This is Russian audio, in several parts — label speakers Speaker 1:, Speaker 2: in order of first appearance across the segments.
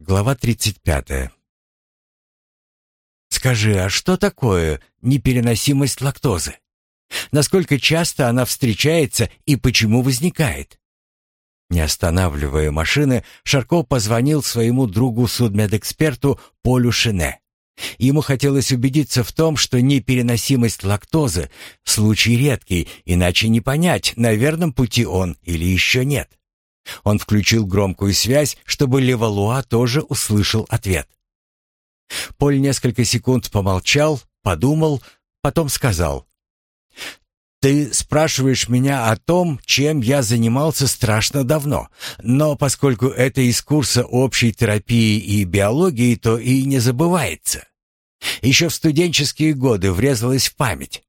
Speaker 1: Глава 35. Скажи, а что такое непереносимость лактозы? Насколько часто она встречается и почему возникает? Не останавливая машины, Шарко позвонил своему другу-судмедэксперту Полю Шине. Ему хотелось убедиться в том, что непереносимость лактозы – случай редкий, иначе не понять, на верном пути он или еще нет. Он включил громкую связь, чтобы Левалуа тоже услышал ответ. Поль несколько секунд помолчал, подумал, потом сказал. «Ты спрашиваешь меня о том, чем я занимался страшно давно, но поскольку это из курса общей терапии и биологии, то и не забывается. Еще в студенческие годы врезалось в память.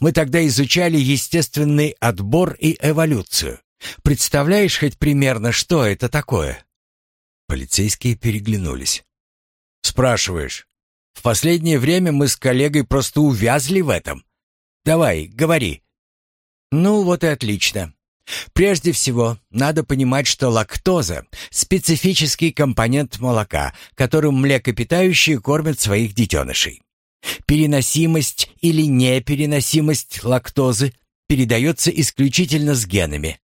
Speaker 1: Мы тогда изучали естественный отбор и эволюцию. Представляешь хоть примерно, что это такое?» Полицейские переглянулись. «Спрашиваешь. В последнее время мы с коллегой просто увязли в этом. Давай, говори». «Ну вот и отлично. Прежде всего, надо понимать, что лактоза – специфический компонент молока, которым млекопитающие кормят своих детенышей. Переносимость или непереносимость лактозы передается исключительно с генами.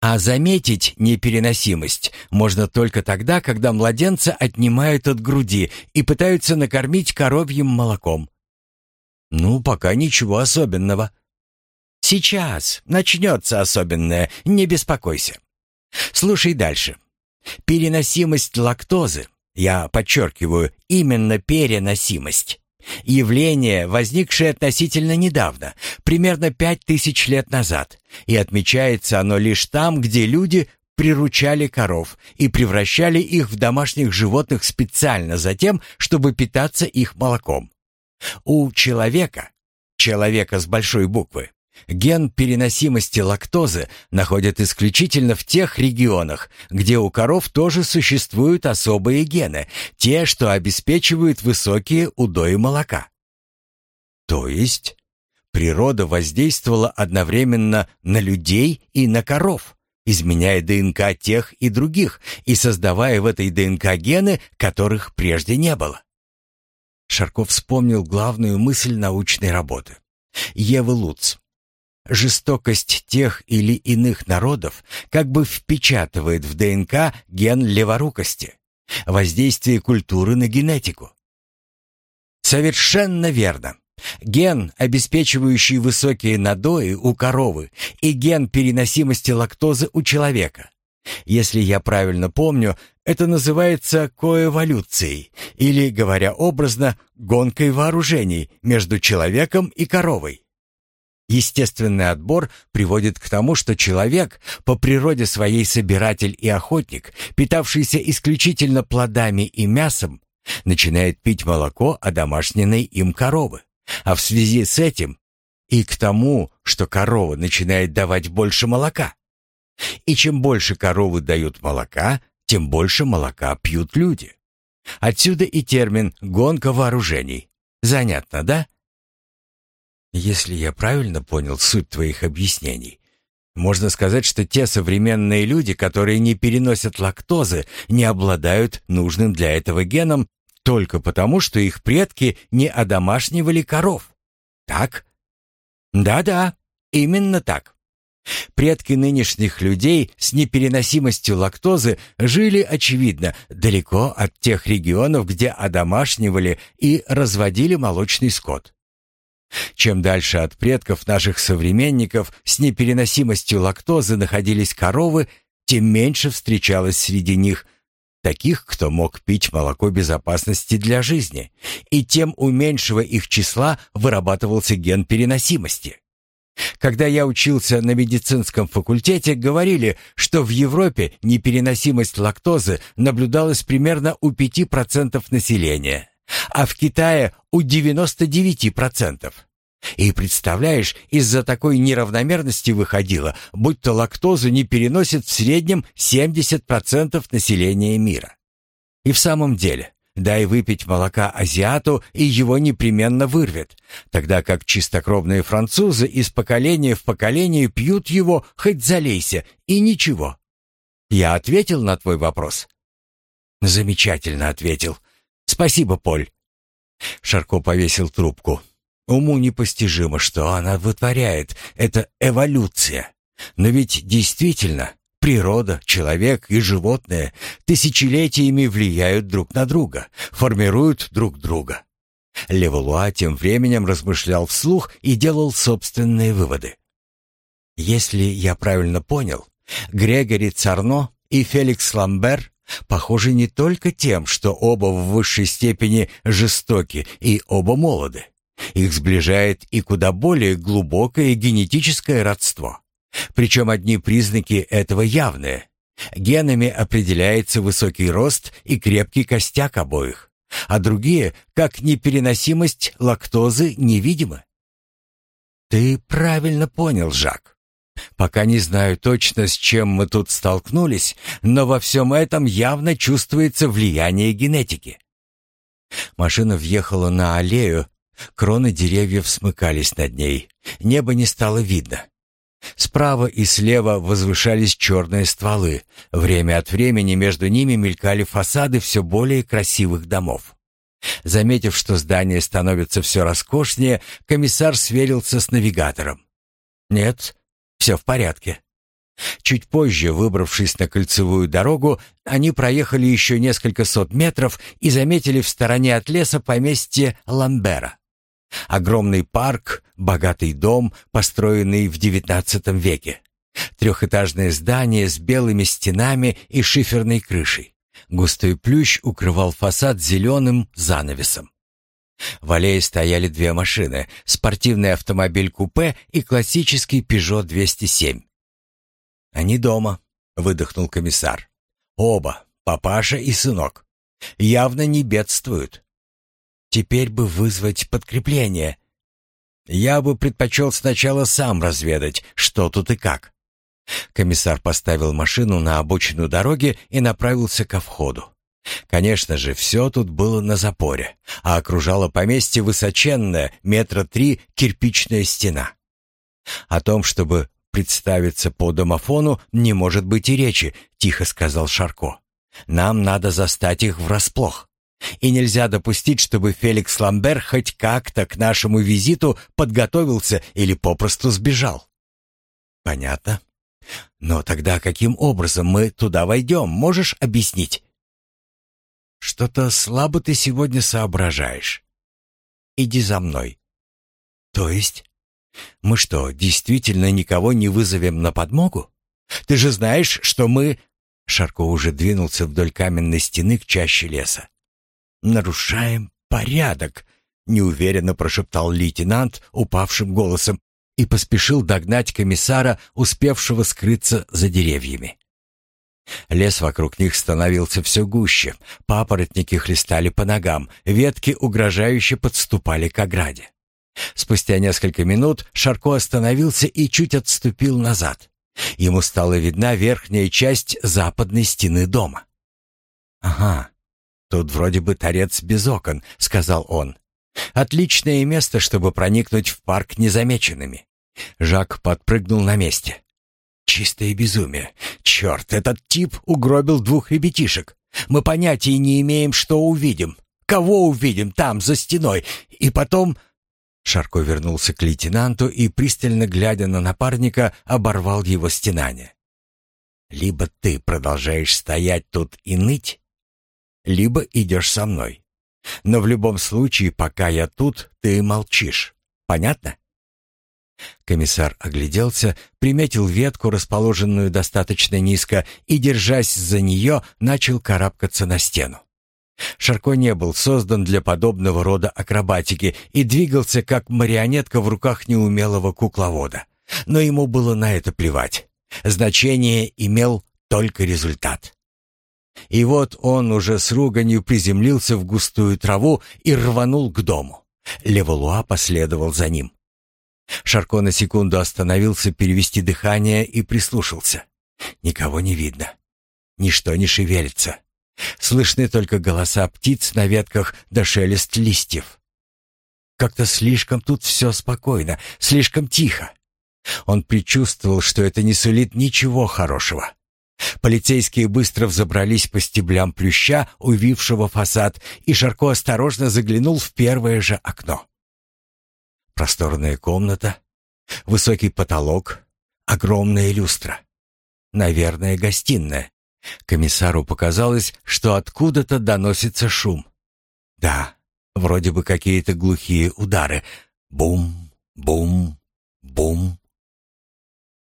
Speaker 1: А заметить непереносимость можно только тогда, когда младенца отнимают от груди и пытаются накормить коровьим молоком. Ну, пока ничего особенного. Сейчас начнется особенное, не беспокойся. Слушай дальше. Переносимость лактозы, я подчеркиваю, именно переносимость, Явление, возникшее относительно недавно, примерно пять тысяч лет назад, и отмечается оно лишь там, где люди приручали коров и превращали их в домашних животных специально за тем, чтобы питаться их молоком. У человека, человека с большой буквы, Ген переносимости лактозы находят исключительно в тех регионах, где у коров тоже существуют особые гены, те, что обеспечивают высокие удои молока. То есть природа воздействовала одновременно на людей и на коров, изменяя ДНК тех и других и создавая в этой ДНК гены, которых прежде не было. Шарков вспомнил главную мысль научной работы. Евы Луц Жестокость тех или иных народов как бы впечатывает в ДНК ген леворукости, воздействие культуры на генетику. Совершенно верно. Ген, обеспечивающий высокие надои у коровы, и ген переносимости лактозы у человека. Если я правильно помню, это называется коэволюцией, или, говоря образно, гонкой вооружений между человеком и коровой. Естественный отбор приводит к тому, что человек, по природе своей собиратель и охотник, питавшийся исключительно плодами и мясом, начинает пить молоко одомашненной им коровы. А в связи с этим и к тому, что корова начинает давать больше молока. И чем больше коровы дают молока, тем больше молока пьют люди. Отсюда и термин «гонка вооружений». Занятно, да? Если я правильно понял суть твоих объяснений, можно сказать, что те современные люди, которые не переносят лактозы, не обладают нужным для этого геном только потому, что их предки не одомашнивали коров. Так? Да-да, именно так. Предки нынешних людей с непереносимостью лактозы жили, очевидно, далеко от тех регионов, где одомашнивали и разводили молочный скот. Чем дальше от предков наших современников с непереносимостью лактозы находились коровы, тем меньше встречалось среди них таких, кто мог пить молоко безопасности для жизни, и тем у меньшего их числа вырабатывался ген переносимости. Когда я учился на медицинском факультете, говорили, что в Европе непереносимость лактозы наблюдалась примерно у 5% населения а в Китае у 99%. И представляешь, из-за такой неравномерности выходило, будто лактозу не переносит в среднем 70% населения мира. И в самом деле, дай выпить молока азиату, и его непременно вырвет, тогда как чистокровные французы из поколения в поколение пьют его хоть залейся, и ничего. Я ответил на твой вопрос. «Замечательно», — ответил. «Спасибо, Поль». Шарко повесил трубку. Уму непостижимо, что она вытворяет. Это эволюция. Но ведь действительно, природа, человек и животные тысячелетиями влияют друг на друга, формируют друг друга. Леволуа тем временем размышлял вслух и делал собственные выводы. Если я правильно понял, Грегори Царно и Феликс Ламбер похожи не только тем, что оба в высшей степени жестоки и оба молоды. Их сближает и куда более глубокое генетическое родство. Причем одни признаки этого явные. Генами определяется высокий рост и крепкий костяк обоих, а другие, как непереносимость лактозы, невидимы. Ты правильно понял, Жак. Пока не знаю точно, с чем мы тут столкнулись, но во всем этом явно чувствуется влияние генетики. Машина въехала на аллею, кроны деревьев смыкались над ней, небо не стало видно. Справа и слева возвышались черные стволы. Время от времени между ними мелькали фасады все более красивых домов. Заметив, что здание становится все роскошнее, комиссар сверился с навигатором. «Нет, все в порядке». Чуть позже, выбравшись на кольцевую дорогу, они проехали еще несколько сот метров и заметили в стороне от леса поместье Ламбера. Огромный парк, богатый дом, построенный в XIX веке. Трехэтажное здание с белыми стенами и шиферной крышей. Густой плющ укрывал фасад зеленым занавесом. В аллее стояли две машины, спортивный автомобиль-купе и классический Peugeot 207. «Они дома», — выдохнул комиссар. «Оба, папаша и сынок. Явно не бедствуют. Теперь бы вызвать подкрепление. Я бы предпочел сначала сам разведать, что тут и как. Комиссар поставил машину на обочину дороги и направился ко входу. Конечно же, все тут было на запоре, а окружала поместье высоченная, метра три, кирпичная стена. О том, чтобы представиться по домофону, не может быть и речи, тихо сказал Шарко. Нам надо застать их врасплох. И нельзя допустить, чтобы Феликс Ламбер хоть как-то к нашему визиту подготовился или попросту сбежал. Понятно. Но тогда каким образом мы туда войдем, можешь объяснить? Что-то слабо ты сегодня соображаешь. Иди за мной. То есть? Мы что, действительно никого не вызовем на подмогу? Ты же знаешь, что мы... Шарко уже двинулся вдоль каменной стены к чаще леса нарушаем порядок», — неуверенно прошептал лейтенант упавшим голосом и поспешил догнать комиссара, успевшего скрыться за деревьями. Лес вокруг них становился все гуще, папоротники хлестали по ногам, ветки угрожающе подступали к ограде. Спустя несколько минут Шарко остановился и чуть отступил назад. Ему стала видна верхняя часть западной стены дома. «Ага, «Тут вроде бы торец без окон», — сказал он. «Отличное место, чтобы проникнуть в парк незамеченными». Жак подпрыгнул на месте. «Чистое безумие. Черт, этот тип угробил двух ребятишек. Мы понятия не имеем, что увидим. Кого увидим там, за стеной? И потом...» Шарко вернулся к лейтенанту и, пристально глядя на напарника, оборвал его стенание. «Либо ты продолжаешь стоять тут и ныть, либо идешь со мной. Но в любом случае, пока я тут, ты молчишь. Понятно? Комиссар огляделся, приметил ветку, расположенную достаточно низко, и, держась за нее, начал карабкаться на стену. Шарко не был создан для подобного рода акробатики и двигался как марионетка в руках неумелого кукловода. Но ему было на это плевать. Значение имел только результат. И вот он уже с руганью приземлился в густую траву и рванул к дому. Леволуа последовал за ним. Шарко на секунду остановился перевести дыхание и прислушался. Никого не видно. Ничто не шевелится. Слышны только голоса птиц на ветках да шелест листьев. Как-то слишком тут все спокойно, слишком тихо. Он предчувствовал, что это не сулит ничего хорошего. Полицейские быстро взобрались по стеблям плюща, увившего фасад, и Шарко осторожно заглянул в первое же окно. Просторная комната, высокий потолок, огромная люстра. Наверное, гостиная. Комиссару показалось, что откуда-то доносится шум. Да, вроде бы какие-то глухие удары. Бум, бум, бум.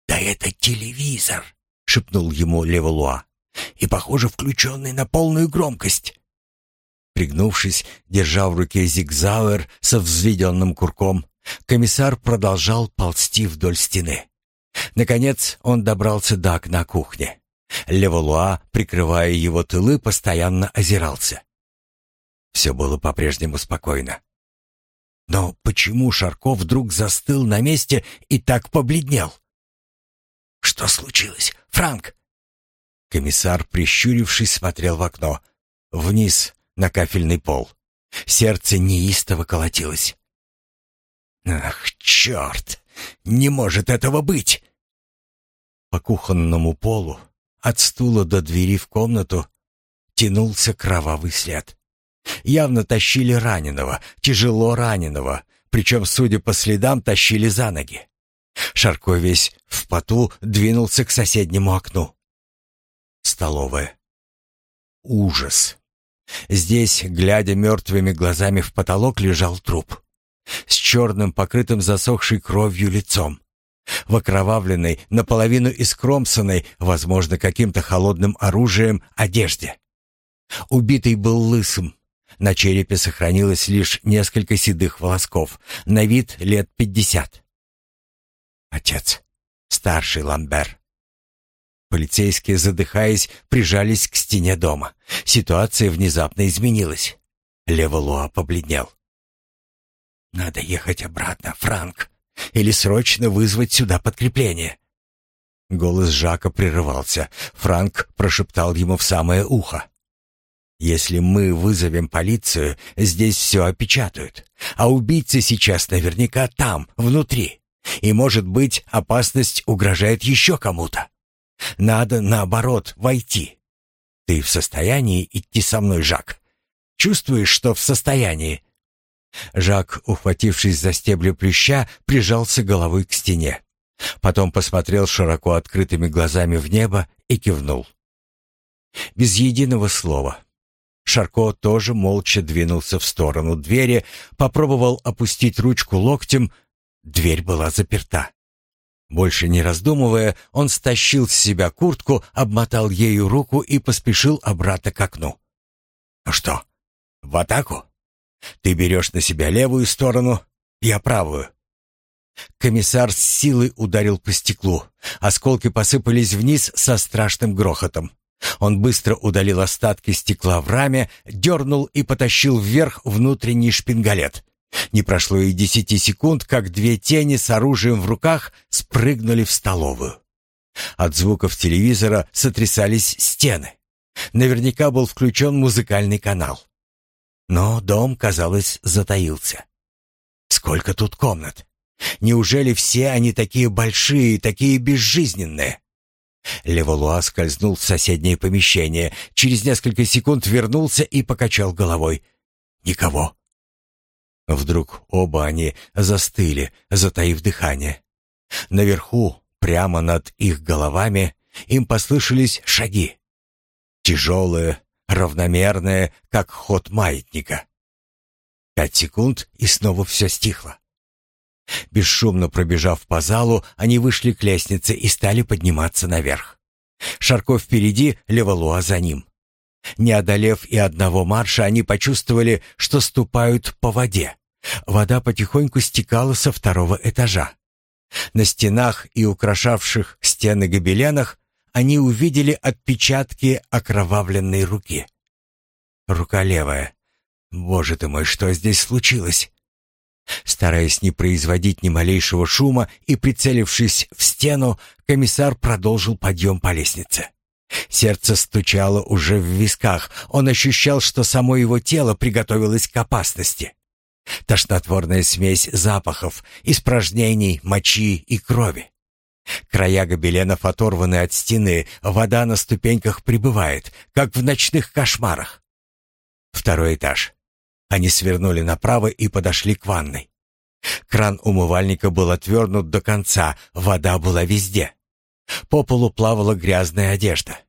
Speaker 1: «Да это телевизор!» — шепнул ему Левалуа. «И, похоже, включенный на полную громкость». Пригнувшись, держа в руке зигзауэр со взведенным курком, комиссар продолжал ползти вдоль стены. Наконец он добрался до окна кухни. Левалуа, прикрывая его тылы, постоянно озирался. Все было по-прежнему спокойно. Но почему Шарков вдруг застыл на месте и так побледнел? «Что случилось, Франк?» Комиссар, прищурившись, смотрел в окно. Вниз, на кафельный пол. Сердце неистово колотилось. «Ах, черт! Не может этого быть!» По кухонному полу, от стула до двери в комнату, тянулся кровавый след. Явно тащили раненого, тяжело раненого, причем, судя по следам, тащили за ноги. Шарко весь в поту двинулся к соседнему окну. Столовая. Ужас. Здесь, глядя мертвыми глазами в потолок, лежал труп. С черным, покрытым засохшей кровью лицом. В окровавленной, наполовину искромсанной, возможно, каким-то холодным оружием, одежде. Убитый был лысым. На черепе сохранилось лишь несколько седых волосков, на вид лет пятьдесят. Отец. Старший Ламбер. Полицейские, задыхаясь, прижались к стене дома. Ситуация внезапно изменилась. Леволуа побледнел. «Надо ехать обратно, Франк, или срочно вызвать сюда подкрепление». Голос Жака прерывался. Франк прошептал ему в самое ухо. «Если мы вызовем полицию, здесь все опечатают, а убийца сейчас наверняка там, внутри. И, может быть, опасность угрожает еще кому-то. Надо, наоборот, войти. Ты в состоянии идти со мной, Жак? Чувствуешь, что в состоянии?» Жак, ухватившись за стебли плюща, прижался головой к стене. Потом посмотрел широко открытыми глазами в небо и кивнул. Без единого слова. Шарко тоже молча двинулся в сторону двери, попробовал опустить ручку локтем, Дверь была заперта. Больше не раздумывая, он стащил с себя куртку, обмотал ею руку и поспешил обратно к окну. «Ну что, в атаку? Ты берешь на себя левую сторону, я правую». Комиссар с силой ударил по стеклу. Осколки посыпались вниз со страшным грохотом. Он быстро удалил остатки стекла в раме, дернул и потащил вверх внутренний шпингалет. Не прошло и десяти секунд, как две тени с оружием в руках спрыгнули в столовую. От звуков телевизора сотрясались стены. Наверняка был включен музыкальный канал. Но дом, казалось, затаился. Сколько тут комнат? Неужели все они такие большие, такие безжизненные? Леволуа скользнул в соседнее помещение, через несколько секунд вернулся и покачал головой. Никого. Вдруг оба они застыли, затаив дыхание. Наверху, прямо над их головами, им послышались шаги. Тяжелые, равномерные, как ход маятника. Пять секунд, и снова все стихло. Бесшумно пробежав по залу, они вышли к лестнице и стали подниматься наверх. Шарков впереди, Левалуа за ним. Не одолев и одного марша, они почувствовали, что ступают по воде. Вода потихоньку стекала со второго этажа. На стенах и украшавших стены гобеленах они увидели отпечатки окровавленной руки. Рука левая. Боже ты мой, что здесь случилось? Стараясь не производить ни малейшего шума и прицелившись в стену, комиссар продолжил подъем по лестнице. Сердце стучало уже в висках. Он ощущал, что само его тело приготовилось к опасности. Тошнотворная смесь запахов, испражнений, мочи и крови. Края гобеленов оторваны от стены, вода на ступеньках прибывает, как в ночных кошмарах. Второй этаж. Они свернули направо и подошли к ванной. Кран умывальника был отвернут до конца, вода была везде. По полу плавала грязная одежда.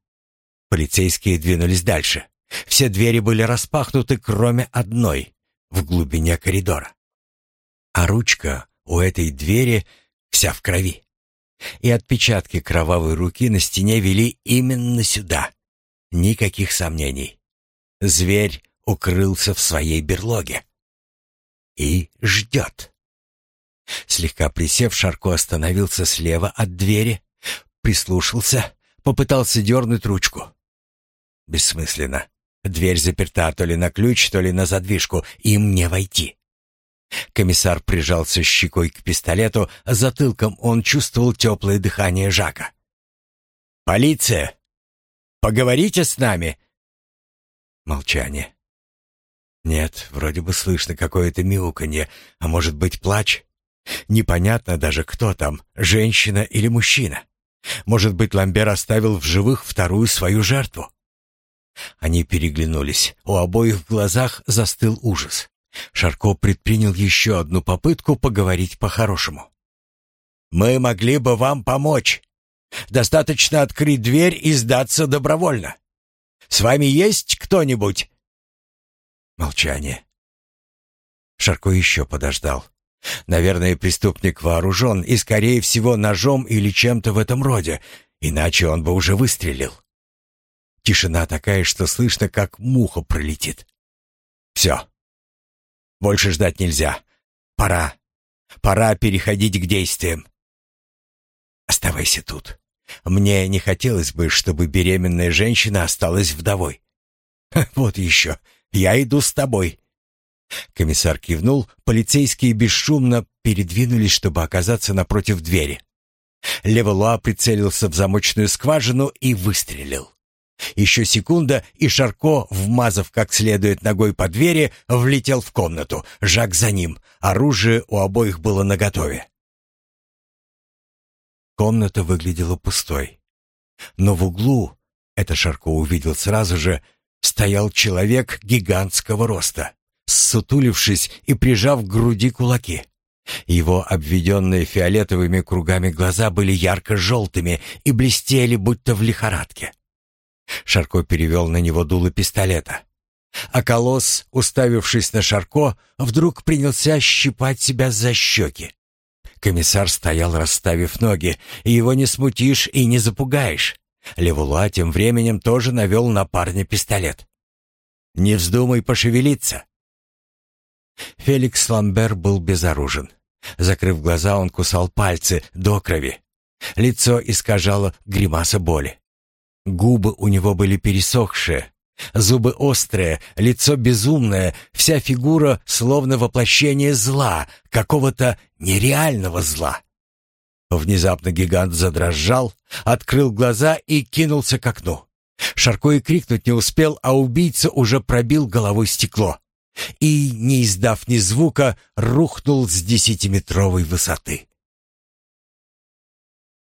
Speaker 1: Полицейские двинулись дальше. Все двери были распахнуты, кроме одной, в глубине коридора. А ручка у этой двери вся в крови. И отпечатки кровавой руки на стене вели именно сюда. Никаких сомнений. Зверь укрылся в своей берлоге. И ждет. Слегка присев, Шарко остановился слева от двери, прислушался, попытался дернуть ручку. Бессмысленно. Дверь заперта то ли на ключ, то ли на задвижку. Им не войти. Комиссар прижался щекой к пистолету, а затылком он чувствовал теплое дыхание Жака. «Полиция! Поговорите с нами!» Молчание. Нет, вроде бы слышно какое-то мяуканье, а может быть плач. Непонятно даже, кто там, женщина или мужчина. Может быть, Ламбер оставил в живых вторую свою жертву. Они переглянулись. У обоих в глазах застыл ужас. Шарко предпринял еще одну попытку поговорить по-хорошему. «Мы могли бы вам помочь. Достаточно открыть дверь и сдаться добровольно. С вами есть кто-нибудь?» Молчание. Шарко еще подождал. Наверное, преступник вооружен и, скорее всего, ножом или чем-то в этом роде, иначе он бы уже выстрелил. Тишина такая, что слышно, как муха пролетит. Все. Больше ждать нельзя. Пора. Пора переходить к действиям. Оставайся тут. Мне не хотелось бы, чтобы беременная женщина осталась вдовой. Вот еще. Я иду с тобой. Комиссар кивнул, полицейские бесшумно передвинулись, чтобы оказаться напротив двери. Левелуа прицелился в замочную скважину и выстрелил. Еще секунда, и Шарко, вмазав как следует ногой по двери, влетел в комнату. Жак за ним. Оружие у обоих было наготове. Комната выглядела пустой. Но в углу, это Шарко увидел сразу же, стоял человек гигантского роста, ссутулившись и прижав к груди кулаки. Его обведенные фиолетовыми кругами глаза были ярко-желтыми и блестели, будто в лихорадке. Шарко перевел на него дуло пистолета. А колосс, уставившись на Шарко, вдруг принялся щипать себя за щеки. Комиссар стоял, расставив ноги, и его не смутишь и не запугаешь. Левула тем временем тоже навел на парня пистолет. «Не вздумай пошевелиться!» Феликс Ламбер был безоружен. Закрыв глаза, он кусал пальцы до крови. Лицо искажало гримаса боли. Губы у него были пересохшие, зубы острые, лицо безумное, вся фигура словно воплощение зла, какого-то нереального зла. Внезапно гигант задрожал, открыл глаза и кинулся к окну. Шарко и крикнуть не успел, а убийца уже пробил головой стекло и, не издав ни звука, рухнул с десятиметровой высоты.